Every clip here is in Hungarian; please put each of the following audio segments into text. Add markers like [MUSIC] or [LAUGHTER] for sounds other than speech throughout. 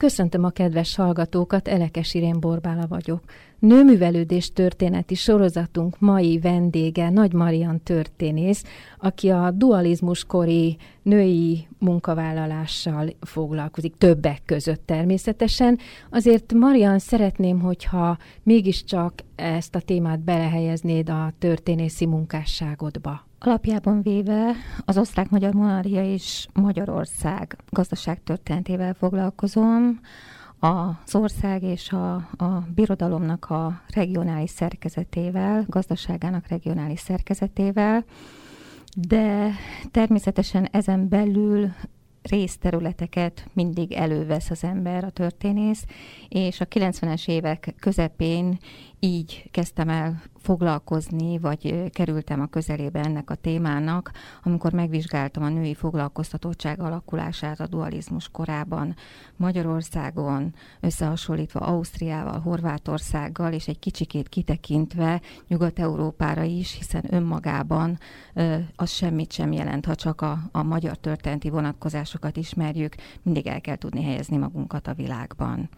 Köszöntöm a kedves hallgatókat, Elekes Irén Borbála vagyok. Nőművelődés történeti sorozatunk mai vendége Nagy Marian történész, aki a dualizmus kori női munkavállalással foglalkozik, többek között természetesen. Azért Marian szeretném, hogyha mégiscsak ezt a témát belehelyeznéd a történészi munkásságodba. Alapjában véve az osztrák-magyar monarchia és Magyarország gazdaságtörténetével foglalkozom, az ország és a, a birodalomnak a regionális szerkezetével, gazdaságának regionális szerkezetével, de természetesen ezen belül részterületeket mindig elővesz az ember, a történész, és a 90-es évek közepén így kezdtem el foglalkozni, vagy kerültem a közelébe ennek a témának, amikor megvizsgáltam a női foglalkoztatottság alakulását a dualizmus korában Magyarországon, összehasonlítva Ausztriával, Horvátországgal, és egy kicsikét kitekintve Nyugat-Európára is, hiszen önmagában az semmit sem jelent, ha csak a, a magyar történeti vonatkozásokat ismerjük, mindig el kell tudni helyezni magunkat a világban.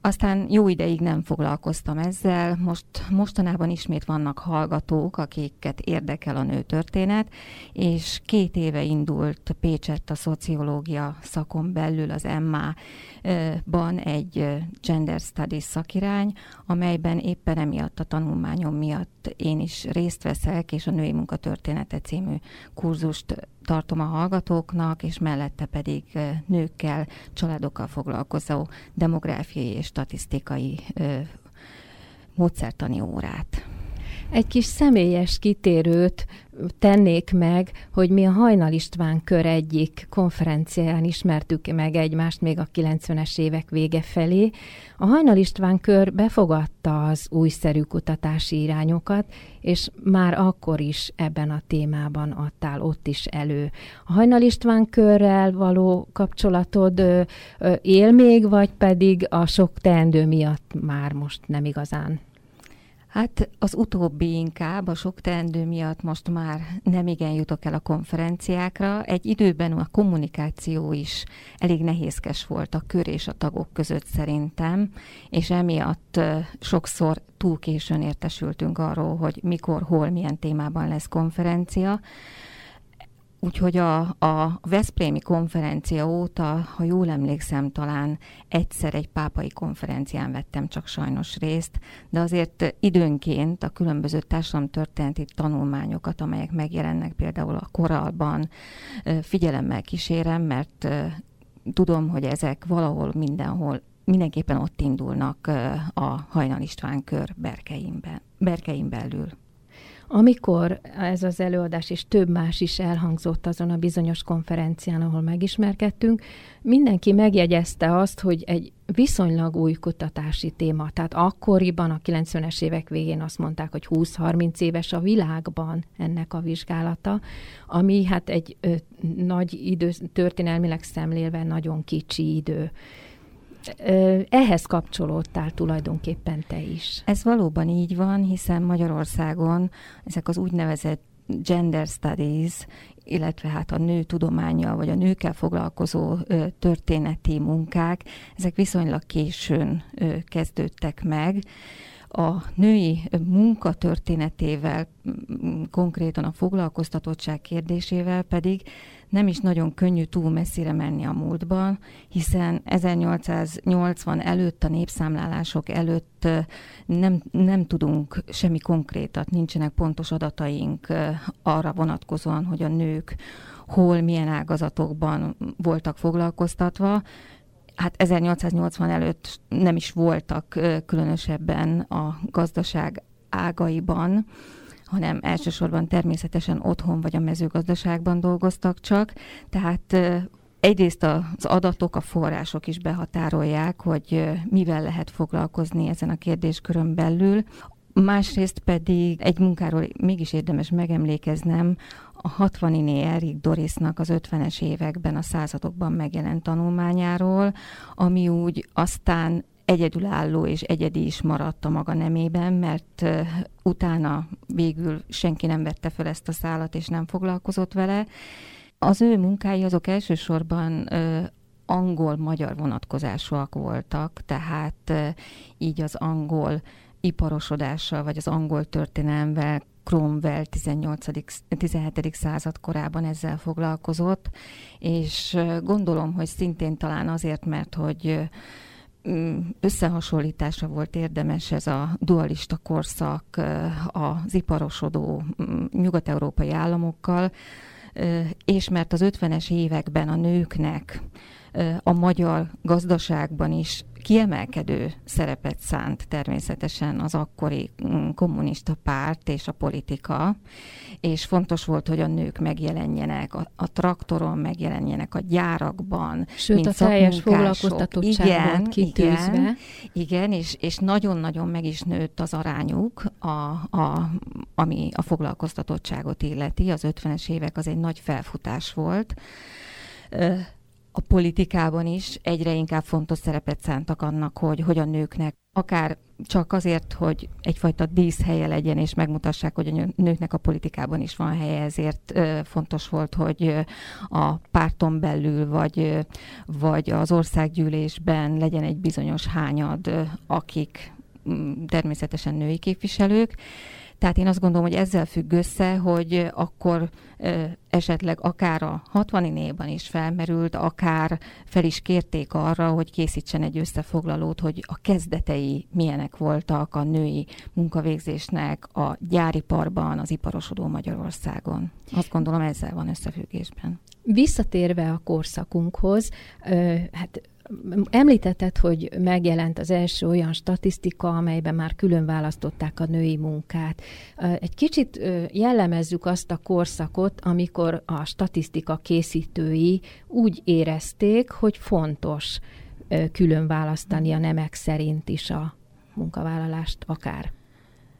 Aztán jó ideig nem foglalkoztam ezzel, most mostanában ismét vannak hallgatók, akiket érdekel a nőtörténet, és két éve indult Pécsett a szociológia szakon belül az MA-ban egy Gender Studies szakirány, amelyben éppen emiatt a tanulmányom miatt én is részt veszek, és a Női Munkatörténete című kurzust tartom a hallgatóknak, és mellette pedig nőkkel, családokkal foglalkozó demográfiai és statisztikai módszertani órát. Egy kis személyes kitérőt tennék meg, hogy mi a Hajnal István kör egyik konferenciáján ismertük meg egymást még a 90-es évek vége felé. A Hajnal István kör befogadta az újszerű kutatási irányokat, és már akkor is ebben a témában adtál ott is elő. A Hajnal István körrel való kapcsolatod él még, vagy pedig a sok teendő miatt már most nem igazán? Hát az utóbbi inkább, a sok teendő miatt most már nem igen jutok el a konferenciákra. Egy időben a kommunikáció is elég nehézkes volt a kör és a tagok között szerintem, és emiatt sokszor túl későn értesültünk arról, hogy mikor, hol, milyen témában lesz konferencia. Úgyhogy a, a Veszprémi konferencia óta, ha jól emlékszem, talán egyszer egy pápai konferencián vettem csak sajnos részt, de azért időnként a különböző társadalomtörténeti tanulmányokat, amelyek megjelennek például a koralban, figyelemmel kísérem, mert tudom, hogy ezek valahol mindenhol mindenképpen ott indulnak a Hajnal István kör berkeimben, berkeim belül. Amikor ez az előadás és több más is elhangzott azon a bizonyos konferencián, ahol megismerkedtünk, mindenki megjegyezte azt, hogy egy viszonylag új kutatási téma. Tehát akkoriban, a 90-es évek végén azt mondták, hogy 20-30 éves a világban ennek a vizsgálata, ami hát egy ö, nagy idő, történelmileg szemlélve nagyon kicsi idő ehhez kapcsolódtál tulajdonképpen te is. Ez valóban így van, hiszen Magyarországon ezek az úgynevezett gender studies, illetve hát a nő tudománya, vagy a nőkkel foglalkozó ö, történeti munkák, ezek viszonylag későn ö, kezdődtek meg. A női munka történetével, konkrétan a foglalkoztatottság kérdésével pedig nem is nagyon könnyű túl messzire menni a múltban, hiszen 1880 előtt, a népszámlálások előtt nem, nem tudunk semmi konkrétat, nincsenek pontos adataink arra vonatkozóan, hogy a nők hol, milyen ágazatokban voltak foglalkoztatva. Hát 1880 előtt nem is voltak különösebben a gazdaság ágaiban, hanem elsősorban természetesen otthon vagy a mezőgazdaságban dolgoztak csak, tehát egyrészt az adatok, a források is behatárolják, hogy mivel lehet foglalkozni ezen a kérdéskörön belül. Másrészt pedig egy munkáról mégis érdemes megemlékeznem, a 60 Erik Dorisnak az 50-es években a századokban megjelent tanulmányáról, ami úgy aztán egyedülálló és egyedi is maradt a maga nemében, mert utána végül senki nem vette fel ezt a szállat, és nem foglalkozott vele. Az ő munkái azok elsősorban angol-magyar vonatkozásúak voltak, tehát így az angol iparosodással, vagy az angol történelmvel Cromwell 18. 17. század korában ezzel foglalkozott, és gondolom, hogy szintén talán azért, mert hogy összehasonlításra volt érdemes ez a dualista korszak az iparosodó nyugat-európai államokkal, és mert az 50-es években a nőknek a magyar gazdaságban is kiemelkedő szerepet szánt természetesen az akkori mm, kommunista párt és a politika, és fontos volt, hogy a nők megjelenjenek, a, a traktoron megjelenjenek, a gyárakban, Sőt, mint a teljes foglalkoztatottság igen, kitűzve. Igen, igen és, és nagyon-nagyon meg is nőtt az arányuk, a, a, ami a foglalkoztatottságot illeti. Az 50-es évek az egy nagy felfutás volt a politikában is egyre inkább fontos szerepet szántak annak, hogy, hogy a nőknek akár csak azért, hogy egyfajta díszhelye legyen, és megmutassák, hogy a nőknek a politikában is van helye, ezért fontos volt, hogy a párton belül, vagy, vagy az országgyűlésben legyen egy bizonyos hányad, akik természetesen női képviselők, tehát én azt gondolom, hogy ezzel függ össze, hogy akkor esetleg akár a 60 évan is felmerült, akár fel is kérték arra, hogy készítsen egy összefoglalót, hogy a kezdetei milyenek voltak a női munkavégzésnek a gyáriparban, az iparosodó Magyarországon. Azt gondolom ezzel van összefüggésben. Visszatérve a korszakunkhoz, hát Említetted, hogy megjelent az első olyan statisztika, amelyben már külön választották a női munkát. Egy kicsit jellemezzük azt a korszakot, amikor a statisztika készítői úgy érezték, hogy fontos külön választani a nemek szerint is a munkavállalást akár.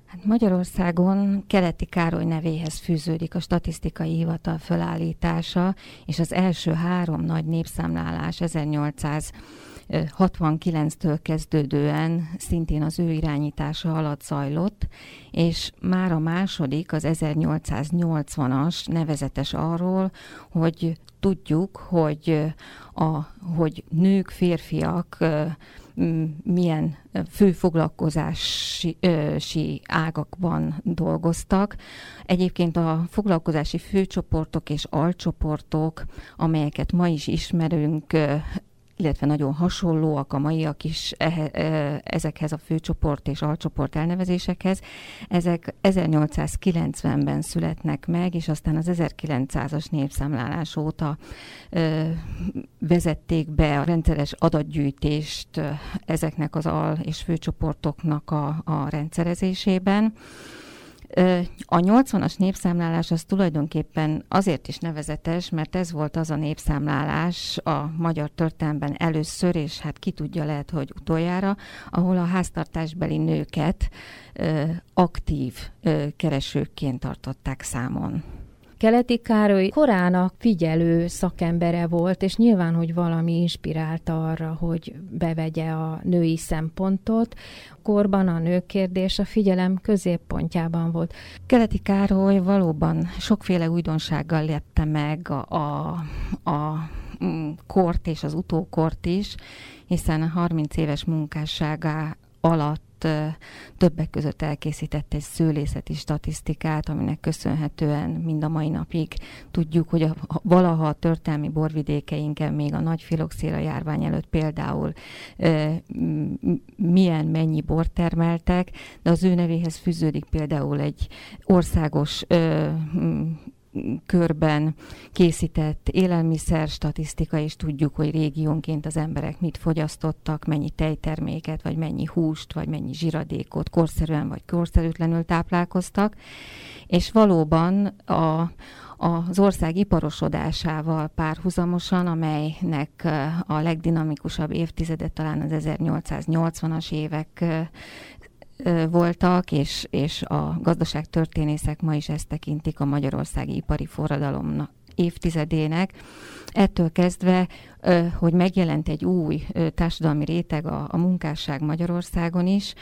Hát Magyarországon Keleti Károly nevéhez fűződik a statisztikai hivatal fölállítása, és az első három nagy népszámlálás 1869-től kezdődően szintén az ő irányítása alatt zajlott, és már a második, az 1880-as nevezetes arról, hogy tudjuk, hogy, a, hogy nők, férfiak milyen főfoglalkozási ágakban dolgoztak. Egyébként a foglalkozási főcsoportok és alcsoportok, amelyeket ma is ismerünk, illetve nagyon hasonlóak a maiak is ezekhez a főcsoport és alcsoport elnevezésekhez. Ezek 1890-ben születnek meg, és aztán az 1900-as népszámlálás óta vezették be a rendszeres adatgyűjtést ezeknek az al- és főcsoportoknak a, a rendszerezésében. A 80-as népszámlálás az tulajdonképpen azért is nevezetes, mert ez volt az a népszámlálás a magyar történelemben először, és hát ki tudja lehet, hogy utoljára, ahol a háztartásbeli nőket aktív keresőkként tartották számon. Keleti Károly korának figyelő szakembere volt, és nyilván, hogy valami inspirálta arra, hogy bevegye a női szempontot. Korban a nők kérdés a figyelem középpontjában volt. Keleti Károly valóban sokféle újdonsággal lepte meg a, a, a kort és az utókort is, hiszen a 30 éves munkásságá alatt többek között elkészített egy szőlészeti statisztikát, aminek köszönhetően mind a mai napig tudjuk, hogy a, valaha a történelmi borvidékeinken még a nagy filoxéra járvány előtt például milyen, mennyi bort termeltek, de az ő nevéhez fűződik például egy országos körben készített élelmiszer statisztika, és tudjuk, hogy régiónként az emberek mit fogyasztottak, mennyi tejterméket, vagy mennyi húst, vagy mennyi zsiradékot korszerűen vagy korszerűtlenül táplálkoztak. És valóban a, az ország iparosodásával párhuzamosan, amelynek a legdinamikusabb évtizede talán az 1880-as évek voltak, és, és a gazdaságtörténészek ma is ezt tekintik a magyarországi ipari forradalomnak évtizedének. Ettől kezdve, hogy megjelent egy új társadalmi réteg a, a munkásság Magyarországon is,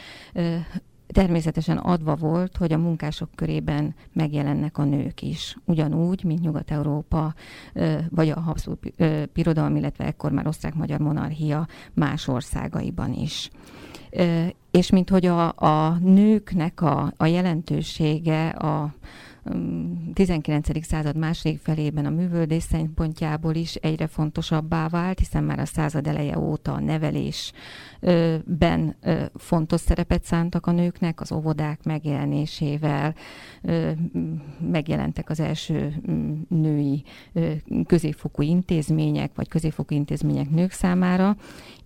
természetesen adva volt, hogy a munkások körében megjelennek a nők is. Ugyanúgy, mint Nyugat-Európa, vagy a Habsburg Birodalom, illetve ekkor már osztrák-magyar monarchia más országaiban is. És mint hogy a, a nőknek a, a jelentősége a, 19. század második felében a művöldés szempontjából is egyre fontosabbá vált, hiszen már a század eleje óta a nevelésben fontos szerepet szántak a nőknek, az óvodák megjelenésével megjelentek az első női középfokú intézmények, vagy középfokú intézmények nők számára,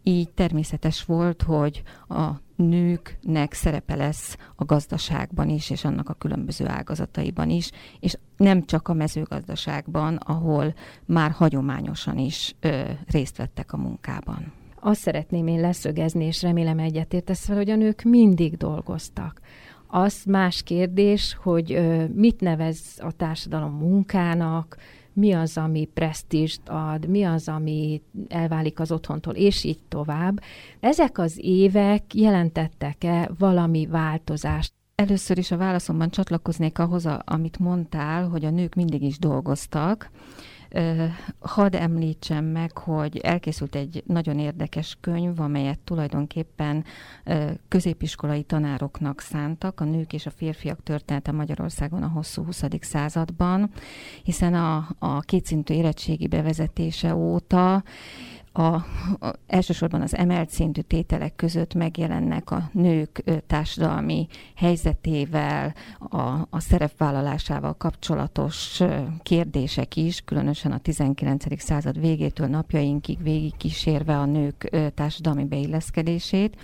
így természetes volt, hogy a nőknek szerepe lesz a gazdaságban is, és annak a különböző ágazataiban is, és nem csak a mezőgazdaságban, ahol már hagyományosan is ö, részt vettek a munkában. Azt szeretném én leszögezni, és remélem egyetértesz fel, hogy a nők mindig dolgoztak. Az más kérdés, hogy ö, mit nevez a társadalom munkának, mi az, ami presztízst ad, mi az, ami elválik az otthontól, és így tovább. Ezek az évek jelentettek-e valami változást? Először is a válaszomban csatlakoznék ahhoz, amit mondtál, hogy a nők mindig is dolgoztak. Hadd említsem meg, hogy elkészült egy nagyon érdekes könyv, amelyet tulajdonképpen középiskolai tanároknak szántak, a nők és a férfiak története Magyarországon a hosszú 20. században, hiszen a, a kétszintű érettségi bevezetése óta a, a, elsősorban az emelt szintű tételek között megjelennek a nők társadalmi helyzetével, a, a szerepvállalásával kapcsolatos kérdések is, különösen a 19. század végétől napjainkig végig kísérve a nők társadalmi beilleszkedését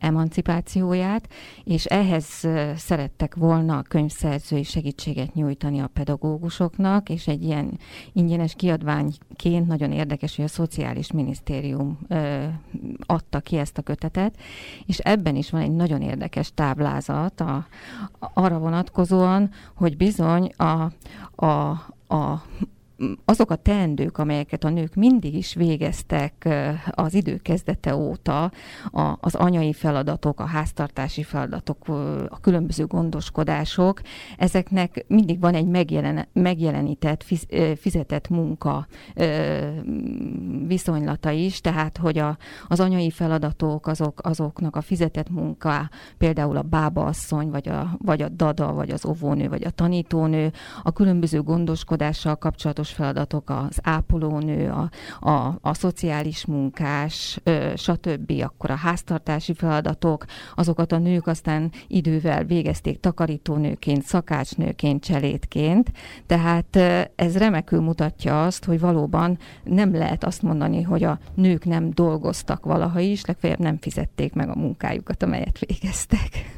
emancipációját, és ehhez szerettek volna a könyvszerzői segítséget nyújtani a pedagógusoknak, és egy ilyen ingyenes kiadványként nagyon érdekes, hogy a Szociális Minisztérium adta ki ezt a kötetet, és ebben is van egy nagyon érdekes táblázat a, arra vonatkozóan, hogy bizony a, a, a azok a teendők, amelyeket a nők mindig is végeztek az idő kezdete óta, az anyai feladatok, a háztartási feladatok, a különböző gondoskodások, ezeknek mindig van egy megjelen, megjelenített, fizetett munka viszonylata is, tehát hogy a, az anyai feladatok, azok, azoknak a fizetett munka, például a bábaasszony, vagy a, vagy a dada, vagy az óvónő, vagy a tanítónő, a különböző gondoskodással kapcsolatos fontos feladatok, az ápolónő, a, a, a szociális munkás, ö, stb., akkor a háztartási feladatok, azokat a nők aztán idővel végezték takarítónőként, szakácsnőként, cselédként, tehát ez remekül mutatja azt, hogy valóban nem lehet azt mondani, hogy a nők nem dolgoztak valaha is, legfeljebb nem fizették meg a munkájukat, amelyet végeztek.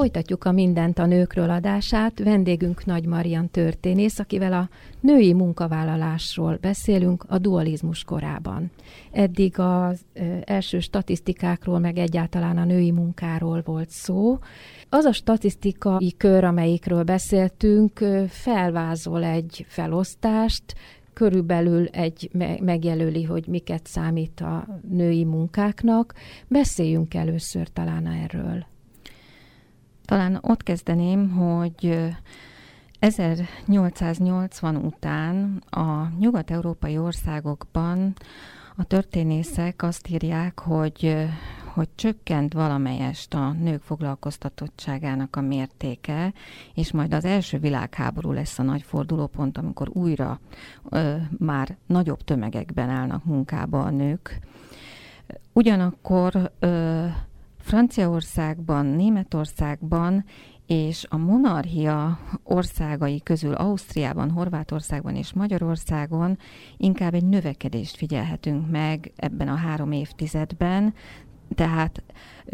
Folytatjuk a Mindent a nőkről adását. Vendégünk Nagy Marian történész, akivel a női munkavállalásról beszélünk a dualizmus korában. Eddig az első statisztikákról, meg egyáltalán a női munkáról volt szó. Az a statisztikai kör, amelyikről beszéltünk, felvázol egy felosztást, körülbelül egy megjelöli, hogy miket számít a női munkáknak. Beszéljünk először talán erről. Talán ott kezdeném, hogy 1880 után a nyugat-európai országokban a történészek azt írják, hogy, hogy csökkent valamelyest a nők foglalkoztatottságának a mértéke, és majd az első világháború lesz a nagy fordulópont, amikor újra ö, már nagyobb tömegekben állnak munkába a nők. Ugyanakkor ö, Franciaországban, Németországban és a monarchia országai közül Ausztriában, Horvátországban és Magyarországon inkább egy növekedést figyelhetünk meg ebben a három évtizedben, tehát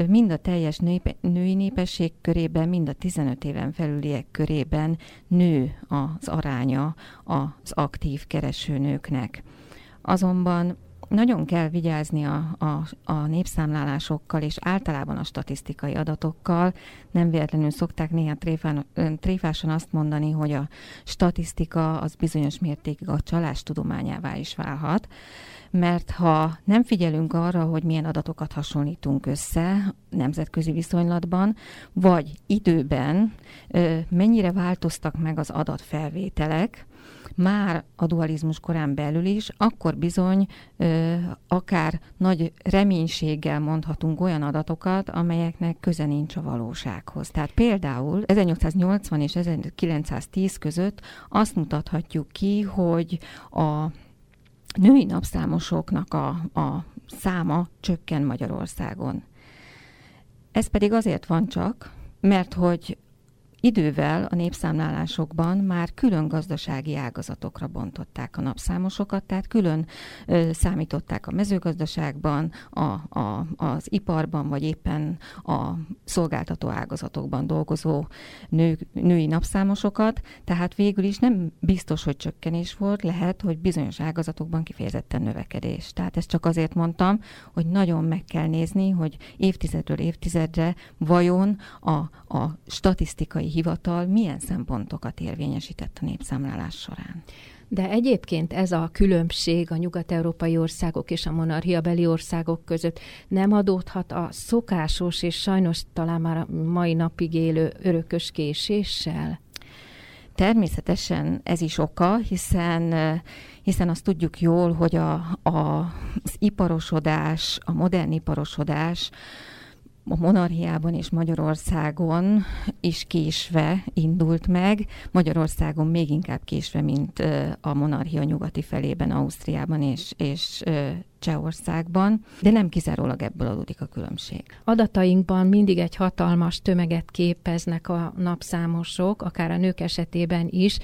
mind a teljes női, női népesség körében, mind a 15 éven felüliek körében nő az aránya az aktív keresőnőknek. Azonban nagyon kell vigyázni a, a, a népszámlálásokkal és általában a statisztikai adatokkal. Nem véletlenül szokták néha tréfán, tréfásan azt mondani, hogy a statisztika az bizonyos mértékig a csalás tudományává is válhat, mert ha nem figyelünk arra, hogy milyen adatokat hasonlítunk össze nemzetközi viszonylatban, vagy időben mennyire változtak meg az adatfelvételek, már a dualizmus korán belül is, akkor bizony ö, akár nagy reménységgel mondhatunk olyan adatokat, amelyeknek köze nincs a valósághoz. Tehát például 1880 és 1910 között azt mutathatjuk ki, hogy a női napszámosoknak a, a száma csökken Magyarországon. Ez pedig azért van csak, mert hogy Idővel a népszámlálásokban már külön gazdasági ágazatokra bontották a napszámosokat, tehát külön ö, számították a mezőgazdaságban, a, a, az iparban, vagy éppen a szolgáltató ágazatokban dolgozó nő, női napszámosokat, tehát végül is nem biztos, hogy csökkenés volt, lehet, hogy bizonyos ágazatokban kifejezetten növekedés. Tehát ezt csak azért mondtam, hogy nagyon meg kell nézni, hogy évtizedről évtizedre vajon a, a statisztikai hivatal milyen szempontokat érvényesített a népszámlálás során. De egyébként ez a különbség a nyugat-európai országok és a monarchiabeli országok között nem adódhat a szokásos és sajnos talán már a mai napig élő örökös késéssel? Természetesen ez is oka, hiszen, hiszen azt tudjuk jól, hogy a, a, az iparosodás, a modern iparosodás a monarchiában és Magyarországon is késve indult meg, Magyarországon még inkább késve, mint a monarchia nyugati felében, Ausztriában és, és Csehországban, de nem kizárólag ebből adódik a különbség. Adatainkban mindig egy hatalmas tömeget képeznek a napszámosok, akár a nők esetében is,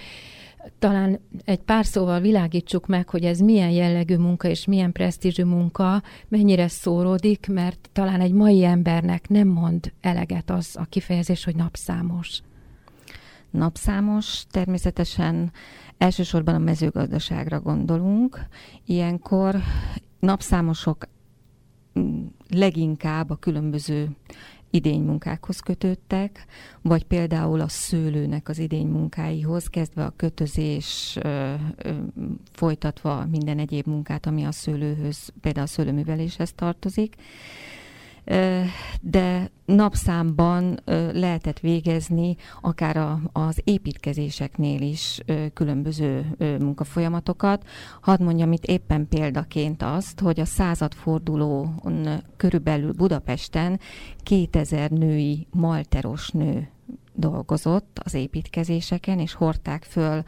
talán egy pár szóval világítsuk meg, hogy ez milyen jellegű munka és milyen presztízsű munka, mennyire szóródik, mert talán egy mai embernek nem mond eleget az a kifejezés, hogy napszámos. Napszámos természetesen elsősorban a mezőgazdaságra gondolunk. Ilyenkor napszámosok mm, leginkább a különböző idénymunkákhoz kötődtek, vagy például a szőlőnek az idénymunkáihoz, kezdve a kötözés, ö, ö, folytatva minden egyéb munkát, ami a szőlőhöz, például a szőlőműveléshez tartozik de napszámban lehetett végezni akár a, az építkezéseknél is különböző munkafolyamatokat. Hadd mondjam itt éppen példaként azt, hogy a századfordulón körülbelül Budapesten 2000 női malteros nő dolgozott az építkezéseken, és hordták föl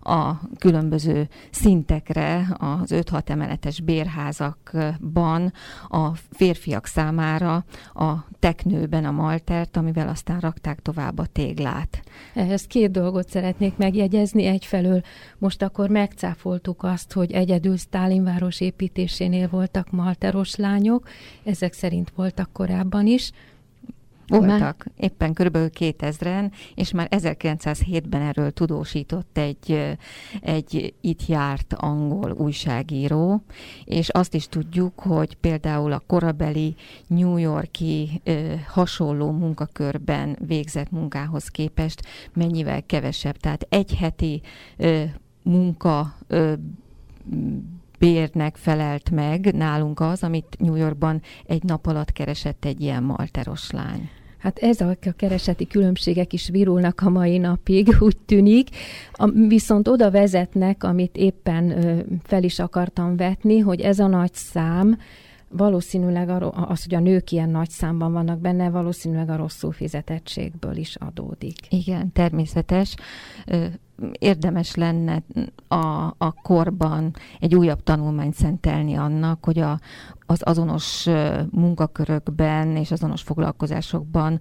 a különböző szintekre az 5-6 emeletes bérházakban a férfiak számára a teknőben a maltert, amivel aztán rakták tovább a téglát. Ehhez két dolgot szeretnék megjegyezni. Egyfelől most akkor megcáfoltuk azt, hogy egyedül Stálinváros építésénél voltak malteros lányok, ezek szerint voltak korábban is, voltak. Már... Éppen kb. 2000-en, és már 1907-ben erről tudósított egy, egy itt járt angol újságíró, és azt is tudjuk, hogy például a korabeli New Yorki ö, hasonló munkakörben végzett munkához képest mennyivel kevesebb. Tehát egy heti ö, munka ö, bérnek felelt meg nálunk az, amit New Yorkban egy nap alatt keresett egy ilyen malteros lány. Hát ez a kereseti különbségek is virulnak a mai napig, [LAUGHS] úgy tűnik. A, viszont oda vezetnek, amit éppen ö, fel is akartam vetni, hogy ez a nagy szám, valószínűleg az, hogy a nők ilyen nagy számban vannak benne, valószínűleg a rosszul fizetettségből is adódik. Igen, természetes érdemes lenne a, a korban egy újabb tanulmányt szentelni annak, hogy a, az azonos munkakörökben és azonos foglalkozásokban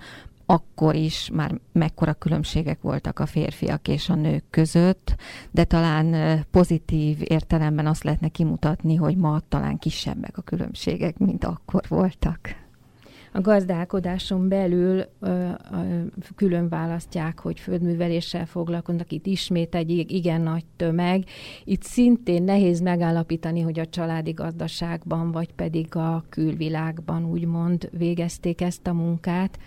akkor is már mekkora különbségek voltak a férfiak és a nők között, de talán pozitív értelemben azt lehetne kimutatni, hogy ma talán kisebbek a különbségek, mint akkor voltak a gazdálkodáson belül ö, ö, külön választják, hogy földműveléssel foglalkoznak, itt ismét egy igen nagy tömeg. Itt szintén nehéz megállapítani, hogy a családi gazdaságban, vagy pedig a külvilágban úgymond végezték ezt a munkát.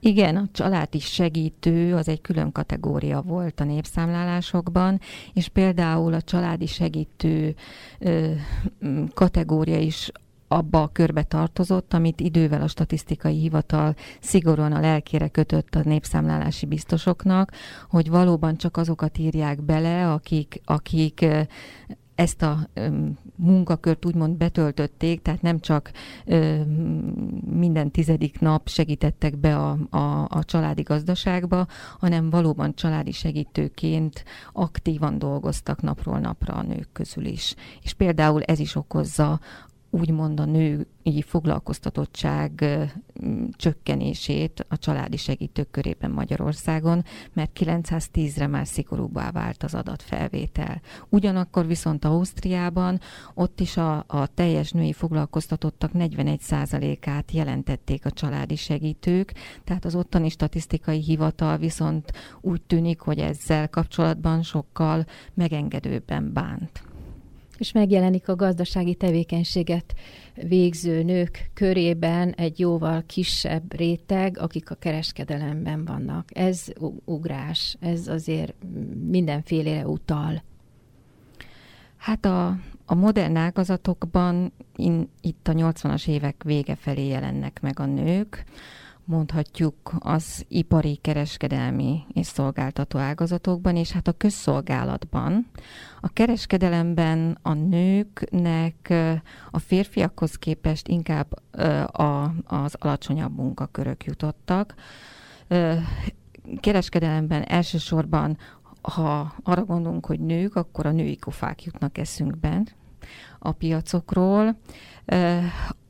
Igen, a családi segítő az egy külön kategória volt a népszámlálásokban, és például a családi segítő ö, kategória is abba a körbe tartozott, amit idővel a statisztikai hivatal szigorúan a lelkére kötött a népszámlálási biztosoknak, hogy valóban csak azokat írják bele, akik, akik ezt a munkakört úgymond betöltötték, tehát nem csak minden tizedik nap segítettek be a, a, a családi gazdaságba, hanem valóban családi segítőként aktívan dolgoztak napról napra a nők közül is. És például ez is okozza úgymond a női foglalkoztatottság csökkenését a családi segítők körében Magyarországon, mert 910-re már szigorúbbá vált az adatfelvétel. Ugyanakkor viszont Ausztriában ott is a, a teljes női foglalkoztatottak 41%-át jelentették a családi segítők, tehát az ottani statisztikai hivatal viszont úgy tűnik, hogy ezzel kapcsolatban sokkal megengedőbben bánt és megjelenik a gazdasági tevékenységet végző nők körében egy jóval kisebb réteg, akik a kereskedelemben vannak. Ez ugrás, ez azért mindenfélére utal. Hát a, a modern ágazatokban in, itt a 80-as évek vége felé jelennek meg a nők, mondhatjuk az ipari, kereskedelmi és szolgáltató ágazatokban, és hát a közszolgálatban. A kereskedelemben a nőknek a férfiakhoz képest inkább a, az alacsonyabb munkakörök jutottak. Kereskedelemben elsősorban, ha arra gondolunk, hogy nők, akkor a női kofák jutnak eszünkben a piacokról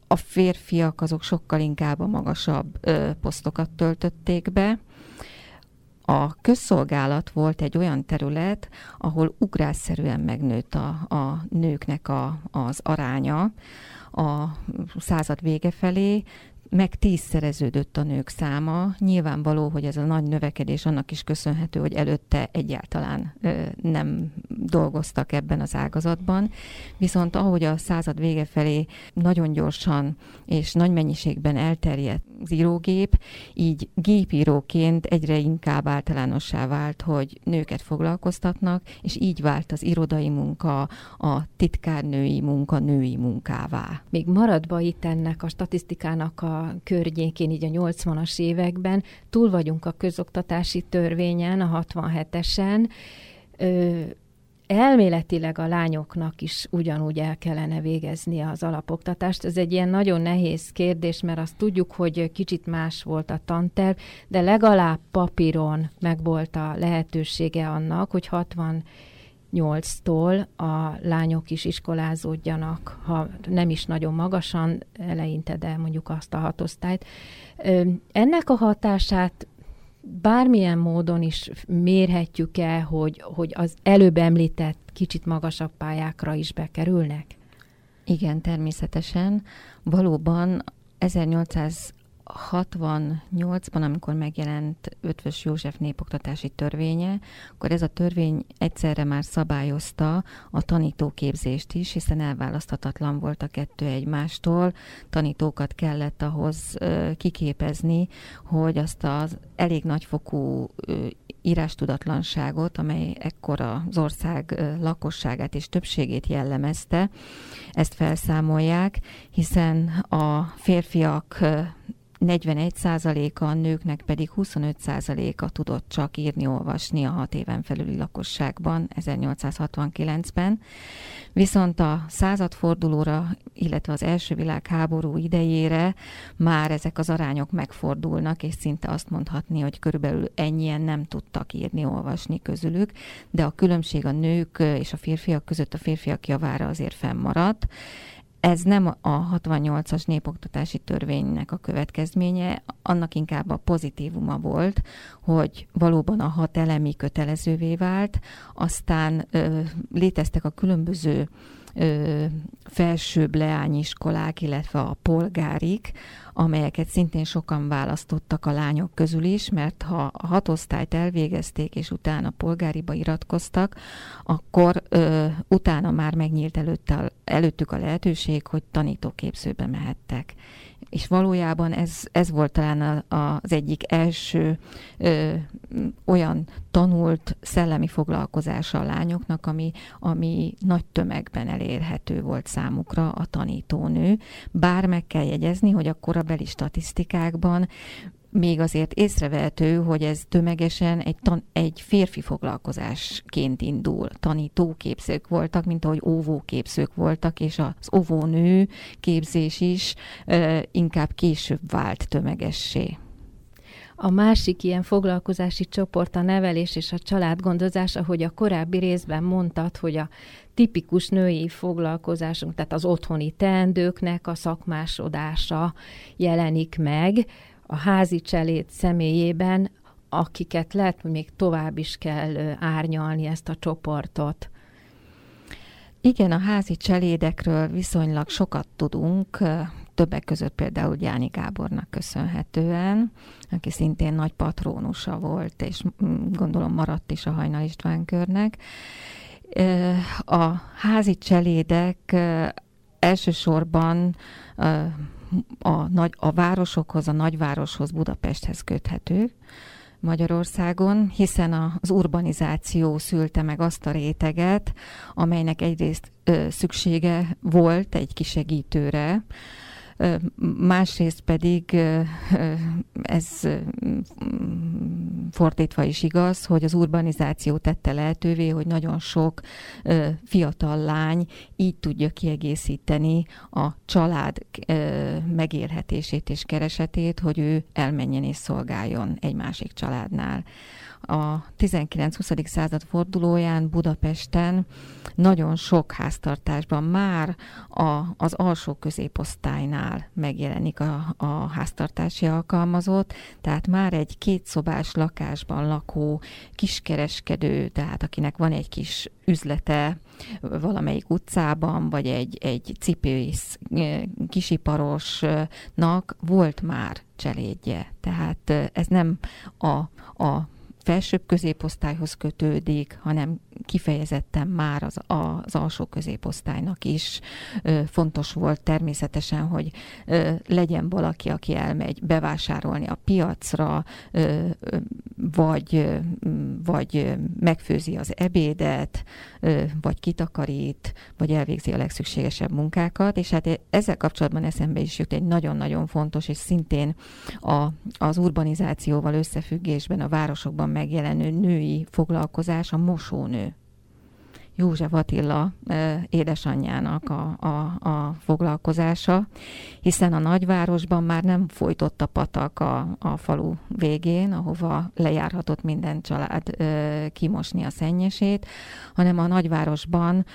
a férfiak azok sokkal inkább a magasabb ö, posztokat töltötték be. A közszolgálat volt egy olyan terület, ahol ugrásszerűen megnőtt a, a nőknek a, az aránya a század vége felé, meg tízszereződött a nők száma. Nyilvánvaló, hogy ez a nagy növekedés annak is köszönhető, hogy előtte egyáltalán nem dolgoztak ebben az ágazatban. Viszont ahogy a század vége felé nagyon gyorsan és nagy mennyiségben elterjedt az írógép, így gépíróként egyre inkább általánossá vált, hogy nőket foglalkoztatnak, és így vált az irodai munka, a titkárnői munka női munkává. Még maradva itt ennek a statisztikának a környékén, így a 80-as években, túl vagyunk a közoktatási törvényen, a 67-esen, ö, elméletileg a lányoknak is ugyanúgy el kellene végezni az alapoktatást. Ez egy ilyen nagyon nehéz kérdés, mert azt tudjuk, hogy kicsit más volt a tanterv, de legalább papíron meg volt a lehetősége annak, hogy 60 8-tól a lányok is iskolázódjanak, ha nem is nagyon magasan, eleinte, de mondjuk azt a hatosztályt. Ennek a hatását bármilyen módon is mérhetjük-e, hogy, hogy az előbb említett kicsit magasabb pályákra is bekerülnek? Igen, természetesen. Valóban 1800 68-ban, amikor megjelent Ötvös József népoktatási törvénye, akkor ez a törvény egyszerre már szabályozta a tanítóképzést is, hiszen elválaszthatatlan volt a kettő egymástól. Tanítókat kellett ahhoz kiképezni, hogy azt az elég nagyfokú írástudatlanságot, amely ekkor az ország lakosságát és többségét jellemezte, ezt felszámolják, hiszen a férfiak 41%-a, a nőknek pedig 25%-a tudott csak írni, olvasni a hat éven felüli lakosságban 1869-ben. Viszont a századfordulóra, illetve az első világháború idejére már ezek az arányok megfordulnak, és szinte azt mondhatni, hogy körülbelül ennyien nem tudtak írni, olvasni közülük, de a különbség a nők és a férfiak között a férfiak javára azért fennmaradt ez nem a 68-as népoktatási törvénynek a következménye, annak inkább a pozitívuma volt, hogy valóban a hat elemi kötelezővé vált, aztán ö, léteztek a különböző ö, felsőbb leányiskolák, illetve a polgárik, amelyeket szintén sokan választottak a lányok közül is, mert ha a hatosztályt elvégezték, és utána polgáriba iratkoztak, akkor ö, utána már megnyílt előtte, előttük a lehetőség, hogy tanítóképzőbe mehettek és valójában ez, ez volt talán a, az egyik első ö, olyan tanult szellemi foglalkozása a lányoknak, ami, ami nagy tömegben elérhető volt számukra a tanítónő. Bár meg kell jegyezni, hogy a korabeli statisztikákban még azért észrevehető, hogy ez tömegesen egy, tan- egy férfi foglalkozásként indul. Tanítóképzők voltak, mint ahogy óvóképzők voltak, és az óvónő képzés is ö, inkább később vált tömegessé. A másik ilyen foglalkozási csoport a nevelés és a családgondozás, ahogy a korábbi részben mondtad, hogy a tipikus női foglalkozásunk, tehát az otthoni teendőknek a szakmásodása jelenik meg a házi cselét személyében, akiket lehet, hogy még tovább is kell árnyalni ezt a csoportot. Igen, a házi cselédekről viszonylag sokat tudunk, többek között például Gyáni Gábornak köszönhetően, aki szintén nagy patrónusa volt, és gondolom maradt is a Hajnal István körnek. A házi cselédek elsősorban a, nagy, a városokhoz, a nagyvároshoz, Budapesthez köthető Magyarországon, hiszen az urbanizáció szülte meg azt a réteget, amelynek egyrészt ö, szüksége volt egy kisegítőre, másrészt pedig ez fordítva is igaz, hogy az urbanizáció tette lehetővé, hogy nagyon sok fiatal lány így tudja kiegészíteni a család megélhetését és keresetét, hogy ő elmenjen és szolgáljon egy másik családnál a 19-20. század fordulóján Budapesten nagyon sok háztartásban már a, az alsó középosztálynál megjelenik a, a háztartási alkalmazott, tehát már egy kétszobás lakásban lakó kiskereskedő, tehát akinek van egy kis üzlete valamelyik utcában, vagy egy, egy cipőész kisiparosnak volt már cselédje. Tehát ez nem a, a felsőbb középosztályhoz kötődik, hanem kifejezetten már az, az alsó középosztálynak is fontos volt természetesen, hogy legyen valaki, aki elmegy bevásárolni a piacra, vagy, vagy megfőzi az ebédet, vagy kitakarít, vagy elvégzi a legszükségesebb munkákat, és hát ezzel kapcsolatban eszembe is jut egy nagyon-nagyon fontos, és szintén a, az urbanizációval összefüggésben a városokban megjelenő női foglalkozás a mosónő. József Attila édesanyjának a, a, a foglalkozása, hiszen a nagyvárosban már nem folytott a patak a, a falu végén, ahova lejárhatott minden család kimosni a szennyesét, hanem a nagyvárosban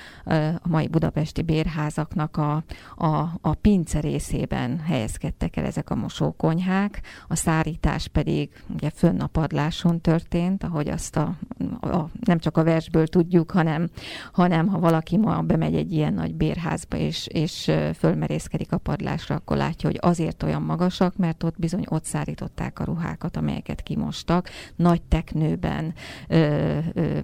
a mai budapesti bérházaknak a, a, a pince részében helyezkedtek el ezek a mosókonyhák, a szárítás pedig ugye fönn a padláson történt, ahogy azt a, a, nem csak a versből tudjuk, hanem hanem ha valaki ma bemegy egy ilyen nagy bérházba, és, és fölmerészkedik a padlásra, akkor látja, hogy azért olyan magasak, mert ott bizony ott szárították a ruhákat, amelyeket kimostak, nagy teknőben, ö, ö,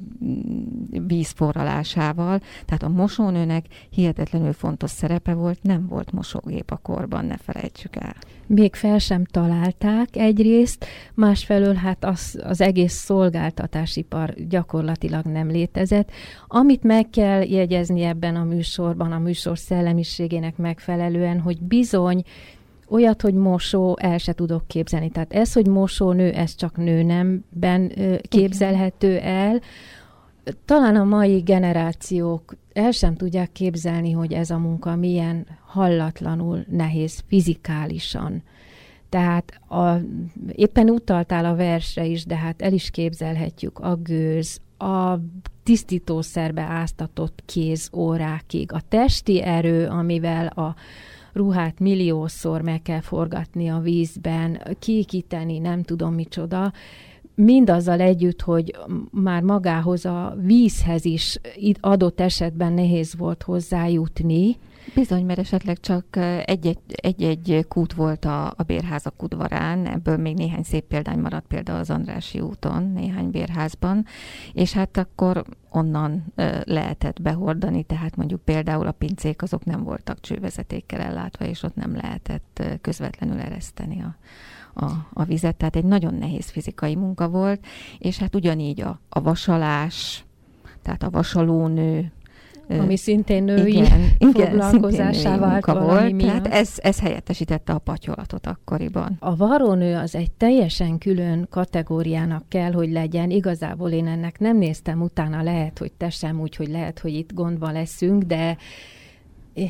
vízforralásával. Tehát a mosónőnek hihetetlenül fontos szerepe volt, nem volt mosógép a korban, ne felejtsük el. Még fel sem találták egyrészt, másfelől hát az, az egész szolgáltatásipar gyakorlatilag nem létezett. Amit meg kell jegyezni ebben a műsorban, a műsor szellemiségének megfelelően, hogy bizony olyat, hogy mosó, el se tudok képzelni. Tehát ez, hogy mosónő, ez csak nőnemben képzelhető el. Talán a mai generációk el sem tudják képzelni, hogy ez a munka milyen hallatlanul nehéz fizikálisan. Tehát a, éppen utaltál a versre is, de hát el is képzelhetjük a gőz, a tisztítószerbe áztatott kéz órákig, a testi erő, amivel a ruhát milliószor meg kell forgatni a vízben, kékíteni, nem tudom micsoda, mindazzal együtt, hogy már magához a vízhez is adott esetben nehéz volt hozzájutni. Bizony, mert esetleg csak egy-egy kút volt a, a bérházak udvarán, ebből még néhány szép példány maradt például az Andrási úton, néhány bérházban, és hát akkor onnan lehetett behordani, tehát mondjuk például a pincék azok nem voltak csővezetékkel ellátva, és ott nem lehetett közvetlenül ereszteni a, a, a vizet, tehát egy nagyon nehéz fizikai munka volt, és hát ugyanígy a, a vasalás, tehát a vasalónő, ami szintén női igen, foglalkozásá vált volt. Miatt. Tehát ez, ez helyettesítette a patyolatot akkoriban. A varónő az egy teljesen külön kategóriának kell, hogy legyen. Igazából én ennek nem néztem utána, lehet, hogy te sem, úgyhogy lehet, hogy itt gondban leszünk, de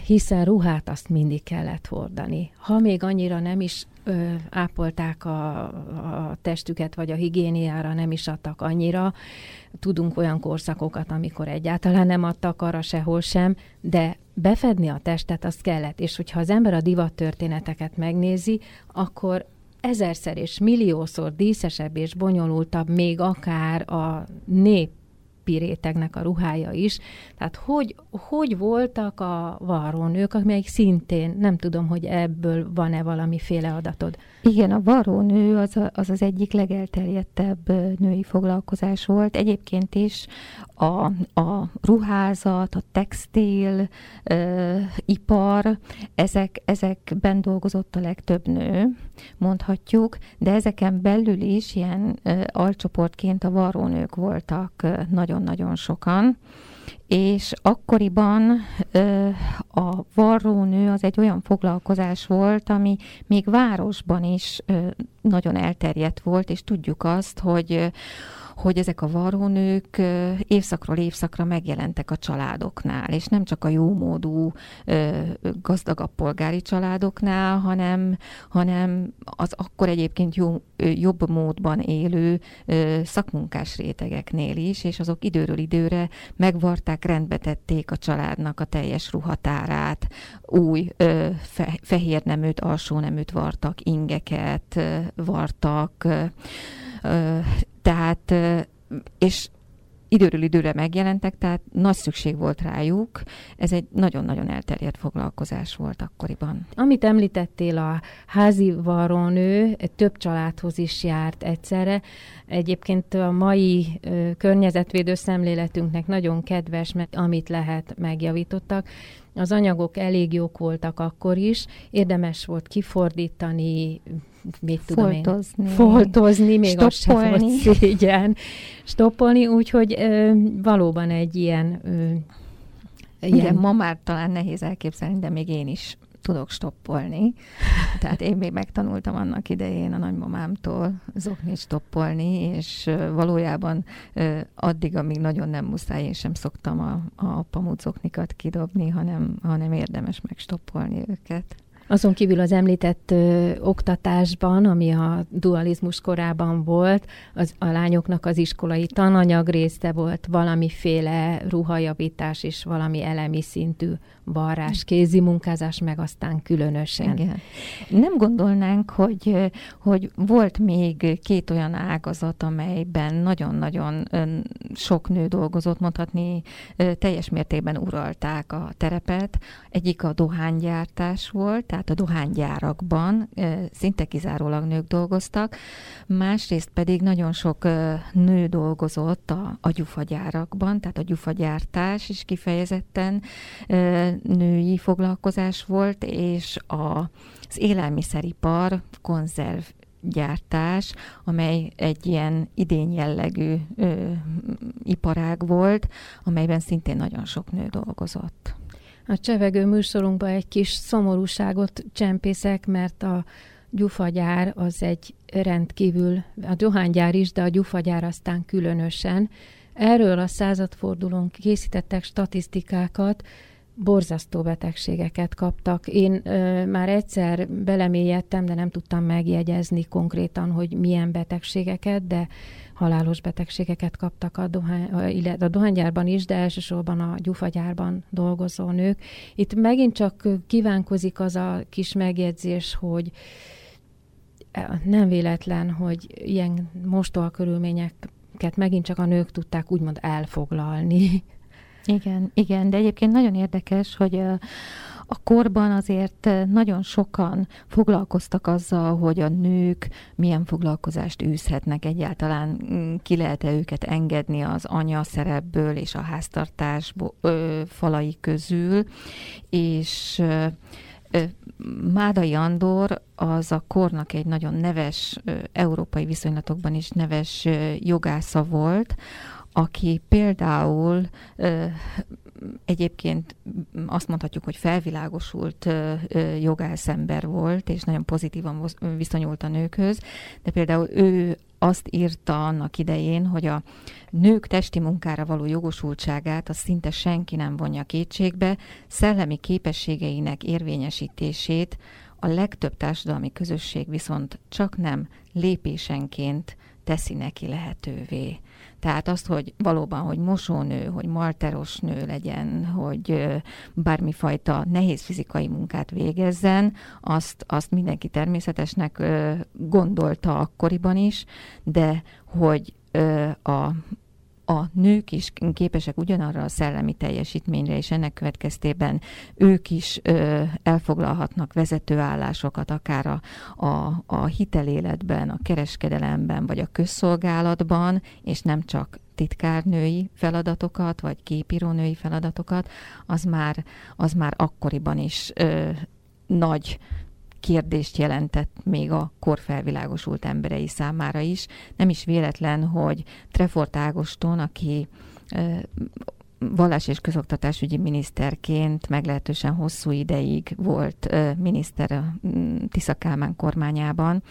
hiszen ruhát azt mindig kellett hordani. Ha még annyira nem is ö, ápolták a, a testüket, vagy a higiéniára nem is adtak annyira, tudunk olyan korszakokat, amikor egyáltalán nem adtak arra sehol sem, de befedni a testet azt kellett, és hogyha az ember a divat történeteket megnézi, akkor ezerszer és milliószor díszesebb és bonyolultabb még akár a nép rétegnek a ruhája is. Tehát hogy, hogy voltak a varrónők, amelyik szintén, nem tudom, hogy ebből van-e valamiféle adatod. Igen, a varrónő az, az az egyik legelterjedtebb női foglalkozás volt. Egyébként is a, a ruházat, a textil, ö, ipar, ezek, ezekben dolgozott a legtöbb nő, mondhatjuk, de ezeken belül is ilyen ö, alcsoportként a varrónők voltak nagyon-nagyon sokan. És akkoriban ö, a varrónő az egy olyan foglalkozás volt, ami még városban is ö, nagyon elterjedt volt, és tudjuk azt, hogy hogy ezek a varrónők évszakról évszakra megjelentek a családoknál, és nem csak a jómódú, gazdagabb polgári családoknál, hanem, hanem az akkor egyébként jó, jobb módban élő szakmunkás rétegeknél is, és azok időről időre megvarták, rendbe tették a családnak a teljes ruhatárát, új fe, fehér neműt, alsó neműt vartak, ingeket vartak, tehát, és időről időre megjelentek, tehát nagy szükség volt rájuk. Ez egy nagyon-nagyon elterjedt foglalkozás volt akkoriban. Amit említettél, a házi varrónő több családhoz is járt egyszerre. Egyébként a mai ö, környezetvédő szemléletünknek nagyon kedves, mert amit lehet, megjavítottak. Az anyagok elég jók voltak akkor is, érdemes volt kifordítani, mit tudom foltozni, én, foltozni, még stoppolni. az sem volt szégyen, stoppolni, úgyhogy ö, valóban egy ilyen... Ö, ilyen... Igen, ma már talán nehéz elképzelni, de még én is tudok stoppolni. [LAUGHS] Tehát én még megtanultam annak idején a nagymamámtól zoknit stoppolni, és valójában addig, amíg nagyon nem muszáj, én sem szoktam a, a pamut zoknikat kidobni, hanem, hanem érdemes megstoppolni őket. Azon kívül az említett ö, oktatásban, ami a dualizmus korában volt, az, a lányoknak az iskolai tananyag része volt valamiféle ruhajavítás és valami elemi szintű varrás, kézi munkázás, meg aztán különösen. Igen. Nem gondolnánk, hogy, hogy volt még két olyan ágazat, amelyben nagyon-nagyon sok nő dolgozott, mondhatni teljes mértékben uralták a terepet. Egyik a dohánygyártás volt, tehát a dohánygyárakban szinte kizárólag nők dolgoztak, másrészt pedig nagyon sok nő dolgozott a, a gyufagyárakban, tehát a gyufagyártás is kifejezetten női foglalkozás volt, és a, az élelmiszeripar, konzerv gyártás, amely egy ilyen idén jellegű ö, iparág volt, amelyben szintén nagyon sok nő dolgozott. A csevegő műsorunkban egy kis szomorúságot csempészek, mert a gyufagyár az egy rendkívül, a dohánygyár is, de a gyufagyár aztán különösen. Erről a századfordulón készítettek statisztikákat, borzasztó betegségeket kaptak. Én ö, már egyszer belemélyedtem, de nem tudtam megjegyezni konkrétan, hogy milyen betegségeket, de halálos betegségeket kaptak a, dohány, illetve a dohánygyárban is, de elsősorban a gyufagyárban dolgozó nők. Itt megint csak kívánkozik az a kis megjegyzés, hogy nem véletlen, hogy ilyen mostoha körülményeket megint csak a nők tudták úgymond elfoglalni. Igen, igen, de egyébként nagyon érdekes, hogy a korban azért nagyon sokan foglalkoztak azzal, hogy a nők milyen foglalkozást űzhetnek egyáltalán, ki lehet-e őket engedni az anya szerepből és a háztartás falai közül, és Mádai Andor az a kornak egy nagyon neves, európai viszonylatokban is neves jogásza volt, aki például egyébként azt mondhatjuk, hogy felvilágosult jogászember volt, és nagyon pozitívan viszonyult a nőkhöz, de például ő azt írta annak idején, hogy a nők testi munkára való jogosultságát az szinte senki nem vonja kétségbe, szellemi képességeinek érvényesítését a legtöbb társadalmi közösség viszont csak nem lépésenként teszi neki lehetővé. Tehát azt, hogy valóban, hogy mosónő, hogy malteros nő legyen, hogy bármifajta nehéz fizikai munkát végezzen, azt, azt mindenki természetesnek gondolta akkoriban is, de hogy a a nők is képesek ugyanarra a szellemi teljesítményre, és ennek következtében ők is ö, elfoglalhatnak vezetőállásokat, akár a, a, a hiteléletben, a kereskedelemben, vagy a közszolgálatban, és nem csak titkárnői feladatokat, vagy képírónői feladatokat, az már, az már akkoriban is ö, nagy kérdést jelentett még a korfelvilágosult emberei számára is. Nem is véletlen, hogy Trefort Ágoston, aki vallás és közoktatásügyi miniszterként meglehetősen hosszú ideig volt miniszter a Tisza Kálmán kormányában,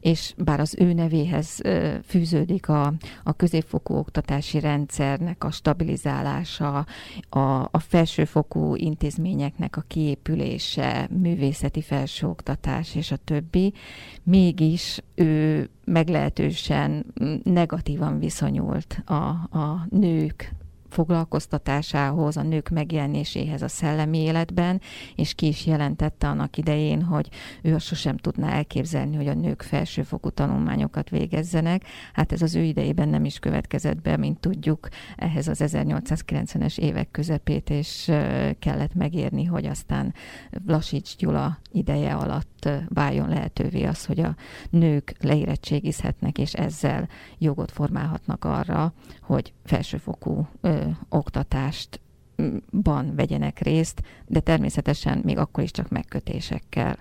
és bár az ő nevéhez fűződik a, a középfokú oktatási rendszernek a stabilizálása, a, a felsőfokú intézményeknek a kiépülése, művészeti felsőoktatás és a többi, mégis ő meglehetősen negatívan viszonyult a, a nők foglalkoztatásához, a nők megjelenéséhez a szellemi életben, és ki is jelentette annak idején, hogy ő azt sosem tudná elképzelni, hogy a nők felsőfokú tanulmányokat végezzenek. Hát ez az ő idejében nem is következett be, mint tudjuk, ehhez az 1890-es évek közepét, és kellett megérni, hogy aztán Vlasics Gyula ideje alatt váljon lehetővé az, hogy a nők leérettségizhetnek, és ezzel jogot formálhatnak arra, hogy felsőfokú ö, oktatástban vegyenek részt, de természetesen még akkor is csak megkötésekkel.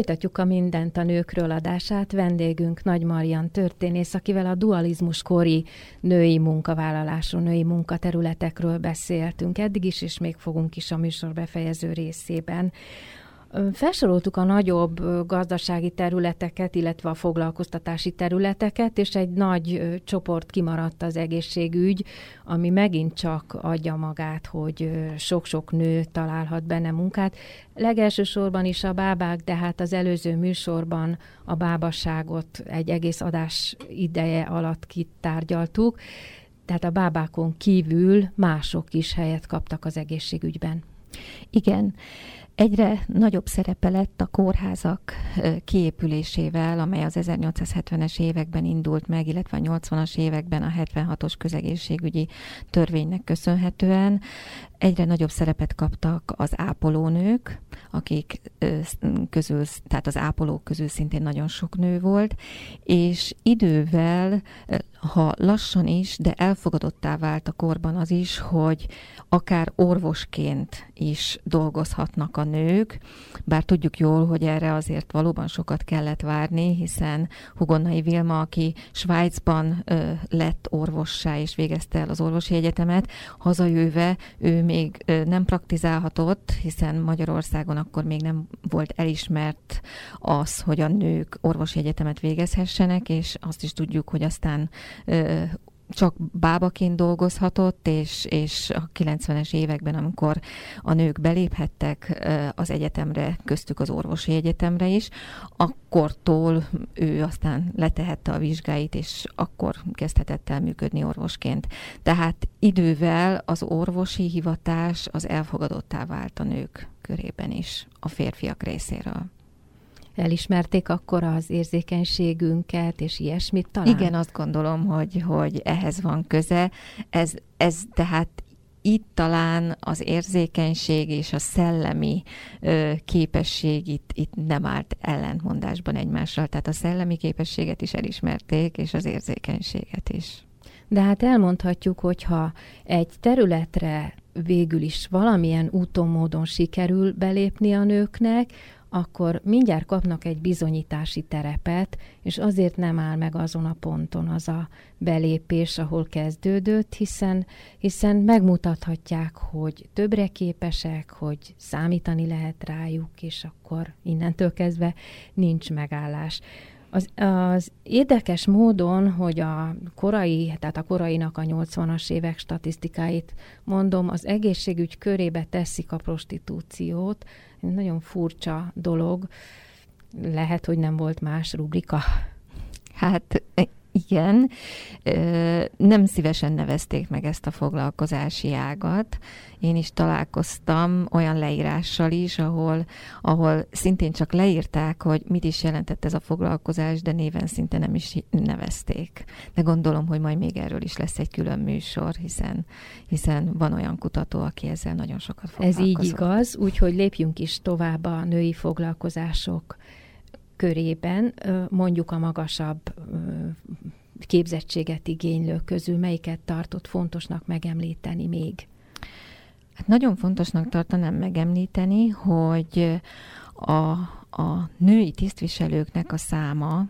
Folytatjuk a Mindent a nőkről adását. Vendégünk Nagy Marian történész, akivel a dualizmus kori női munkavállalású, női munkaterületekről beszéltünk eddig is, és még fogunk is a műsor befejező részében. Felsoroltuk a nagyobb gazdasági területeket, illetve a foglalkoztatási területeket, és egy nagy csoport kimaradt az egészségügy, ami megint csak adja magát, hogy sok-sok nő találhat benne munkát. Legelsősorban is a bábák, de hát az előző műsorban a bábaságot egy egész adás ideje alatt kitárgyaltuk, tehát a bábákon kívül mások is helyet kaptak az egészségügyben. Igen. Egyre nagyobb szerepe lett a kórházak kiépülésével, amely az 1870-es években indult meg, illetve a 80-as években a 76-os közegészségügyi törvénynek köszönhetően. Egyre nagyobb szerepet kaptak az ápolónők, akik közül, tehát az ápolók közül szintén nagyon sok nő volt, és idővel, ha lassan is, de elfogadottá vált a korban az is, hogy akár orvosként is dolgozhatnak a nők, bár tudjuk jól, hogy erre azért valóban sokat kellett várni, hiszen Hugonnai Vilma, aki Svájcban lett orvossá és végezte el az orvosi egyetemet, hazajöve ő még nem praktizálhatott, hiszen Magyarországon akkor még nem volt elismert az, hogy a nők orvosi egyetemet végezhessenek, és azt is tudjuk, hogy aztán csak bábaként dolgozhatott, és, és a 90-es években, amikor a nők beléphettek az egyetemre, köztük az orvosi egyetemre is, akkortól ő aztán letehette a vizsgáit, és akkor kezdhetett el működni orvosként. Tehát idővel az orvosi hivatás az elfogadottá vált a nők körében is, a férfiak részéről elismerték akkor az érzékenységünket, és ilyesmit talán? Igen, azt gondolom, hogy, hogy ehhez van köze. Ez, ez tehát itt talán az érzékenység és a szellemi ö, képesség itt, itt nem állt ellentmondásban egymással. Tehát a szellemi képességet is elismerték, és az érzékenységet is. De hát elmondhatjuk, hogyha egy területre végül is valamilyen úton, módon sikerül belépni a nőknek, akkor mindjárt kapnak egy bizonyítási terepet, és azért nem áll meg azon a ponton az a belépés, ahol kezdődött, hiszen, hiszen megmutathatják, hogy többre képesek, hogy számítani lehet rájuk, és akkor innentől kezdve nincs megállás. Az, az érdekes módon, hogy a korai, tehát a korainak a 80-as évek statisztikáit mondom, az egészségügy körébe teszik a prostitúciót. Nagyon furcsa dolog. Lehet, hogy nem volt más rubrika. Hát igen, nem szívesen nevezték meg ezt a foglalkozási ágat. Én is találkoztam olyan leírással is, ahol, ahol szintén csak leírták, hogy mit is jelentett ez a foglalkozás, de néven szinte nem is nevezték. De gondolom, hogy majd még erről is lesz egy külön műsor, hiszen, hiszen van olyan kutató, aki ezzel nagyon sokat foglalkozott. Ez így igaz, úgyhogy lépjünk is tovább a női foglalkozások körében mondjuk a magasabb képzettséget igénylő közül melyiket tartott fontosnak megemlíteni még? Hát nagyon fontosnak tartanám megemlíteni, hogy a, a női tisztviselőknek a száma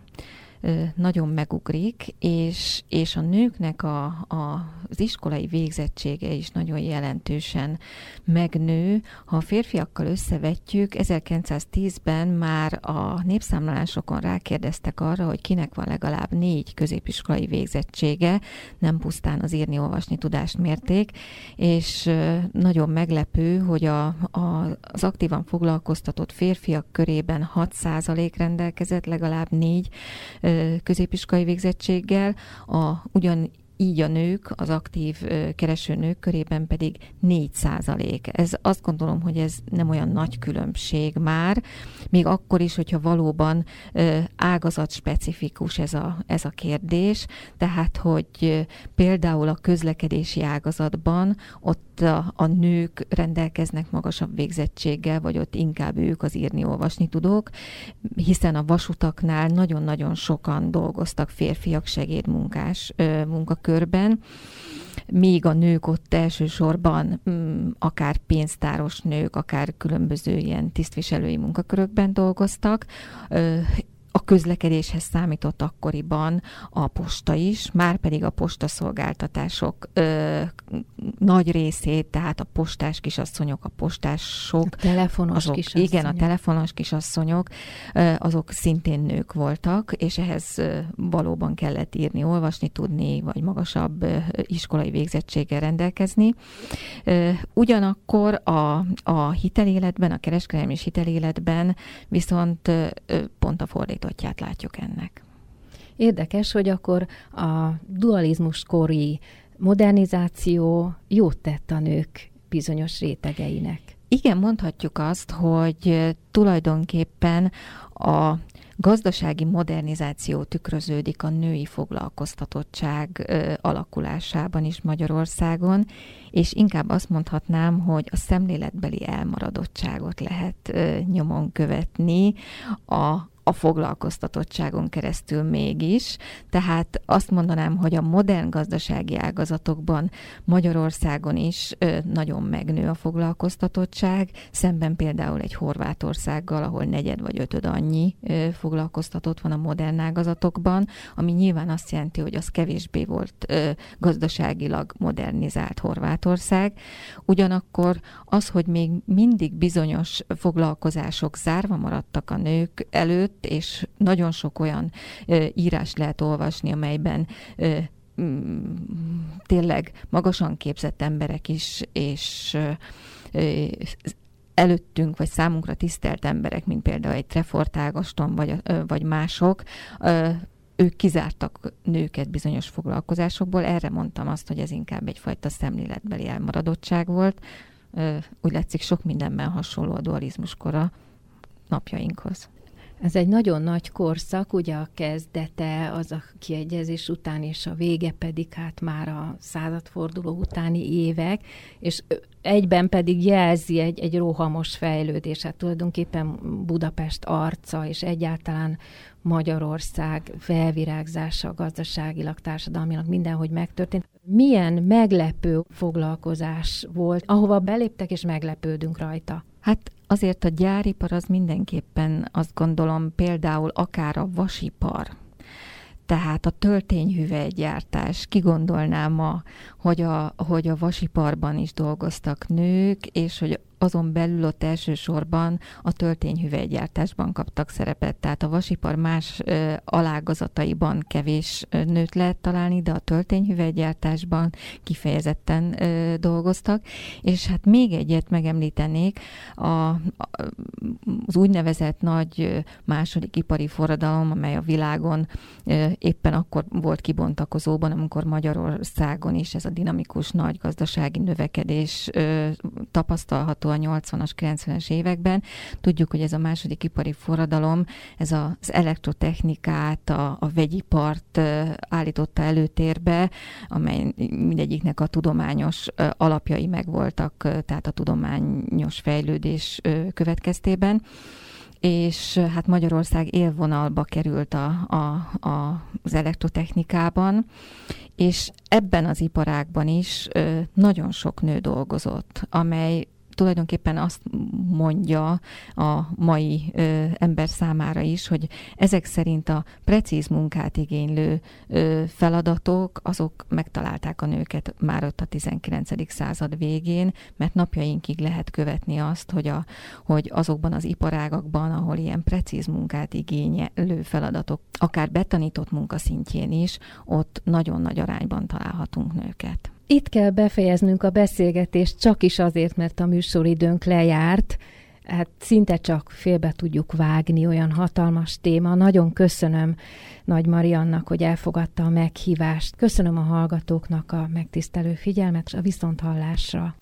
nagyon megugrik, és, és a nőknek a, a, az iskolai végzettsége is nagyon jelentősen megnő. Ha a férfiakkal összevetjük, 1910-ben már a népszámlálásokon rákérdeztek arra, hogy kinek van legalább négy középiskolai végzettsége, nem pusztán az írni-olvasni tudást mérték, és nagyon meglepő, hogy a, a, az aktívan foglalkoztatott férfiak körében 6% rendelkezett legalább négy középiskolai végzettséggel, a ugyan így a nők, az aktív kereső nők körében pedig 4 százalék. Ez azt gondolom, hogy ez nem olyan nagy különbség már, még akkor is, hogyha valóban ágazat specifikus ez a, ez a kérdés, tehát, hogy például a közlekedési ágazatban ott a, a nők rendelkeznek magasabb végzettséggel, vagy ott inkább ők az írni-olvasni tudók, hiszen a vasutaknál nagyon-nagyon sokan dolgoztak férfiak segédmunkás munkakörben, míg a nők ott elsősorban mm, akár pénztáros nők, akár különböző ilyen tisztviselői munkakörökben dolgoztak, közlekedéshez számított akkoriban a posta is, már pedig a postaszolgáltatások ö, nagy részét, tehát a postás kisasszonyok, a postások, a telefonos azok, kisasszonyok. Igen, a telefonos kisasszonyok, ö, azok szintén nők voltak, és ehhez valóban kellett írni, olvasni, tudni, vagy magasabb iskolai végzettséggel rendelkezni. Ugyanakkor a, a hiteléletben, a kereskedelmi és hiteléletben viszont pont a fordítás fordítottját látjuk ennek. Érdekes, hogy akkor a dualizmus kori modernizáció jót tett a nők bizonyos rétegeinek. Igen, mondhatjuk azt, hogy tulajdonképpen a gazdasági modernizáció tükröződik a női foglalkoztatottság ö, alakulásában is Magyarországon, és inkább azt mondhatnám, hogy a szemléletbeli elmaradottságot lehet ö, nyomon követni a a foglalkoztatottságon keresztül mégis. Tehát azt mondanám, hogy a modern gazdasági ágazatokban Magyarországon is nagyon megnő a foglalkoztatottság, szemben például egy Horvátországgal, ahol negyed vagy ötöd annyi foglalkoztatott van a modern ágazatokban, ami nyilván azt jelenti, hogy az kevésbé volt gazdaságilag modernizált Horvátország. Ugyanakkor az, hogy még mindig bizonyos foglalkozások zárva maradtak a nők előtt, és nagyon sok olyan írás lehet olvasni, amelyben mm, tényleg magasan képzett emberek is, és előttünk, vagy számunkra tisztelt emberek, mint például egy Trefort Ágaston, vagy, vagy mások, ők kizártak nőket bizonyos foglalkozásokból. Erre mondtam azt, hogy ez inkább egyfajta szemléletbeli elmaradottság volt. Úgy látszik, sok mindenben hasonló a dualizmus kora napjainkhoz. Ez egy nagyon nagy korszak, ugye a kezdete az a kiegyezés után, és a vége pedig hát már a századforduló utáni évek, és egyben pedig jelzi egy, egy rohamos fejlődés. Hát tulajdonképpen Budapest arca, és egyáltalán Magyarország felvirágzása gazdaságilag, társadalmilag mindenhogy megtörtént. Milyen meglepő foglalkozás volt, ahova beléptek, és meglepődünk rajta? Hát azért a gyáripar az mindenképpen azt gondolom például akár a vasipar, tehát a töltényhüvelygyártás, ki gondolná ma, hogy a, hogy a vasiparban is dolgoztak nők, és hogy azon belül ott elsősorban a töltényhüvelygyártásban kaptak szerepet. Tehát a vasipar más alágazataiban kevés nőt lehet találni, de a töltényhüvelygyártásban kifejezetten dolgoztak. És hát még egyet megemlítenék, a, a, az úgynevezett nagy második ipari forradalom, amely a világon éppen akkor volt kibontakozóban, amikor Magyarországon is ez a dinamikus nagy gazdasági növekedés tapasztalható a 80-as, 90-es években. Tudjuk, hogy ez a második ipari forradalom, ez az elektrotechnikát, a, a vegyipart állította előtérbe, amely mindegyiknek a tudományos alapjai megvoltak, tehát a tudományos fejlődés következtében és hát Magyarország élvonalba került a, a, a, az elektrotechnikában, és ebben az iparágban is nagyon sok nő dolgozott, amely tulajdonképpen azt mondja a mai ö, ember számára is, hogy ezek szerint a precíz munkát igénylő ö, feladatok, azok megtalálták a nőket már ott a 19. század végén, mert napjainkig lehet követni azt, hogy, a, hogy azokban az iparágakban, ahol ilyen precíz munkát igénylő feladatok, akár betanított munkaszintjén is, ott nagyon nagy arányban találhatunk nőket. Itt kell befejeznünk a beszélgetést, csak is azért, mert a műsoridőnk lejárt. Hát szinte csak félbe tudjuk vágni, olyan hatalmas téma. Nagyon köszönöm Nagy Mariannak, hogy elfogadta a meghívást. Köszönöm a hallgatóknak a megtisztelő figyelmet, és a viszonthallásra.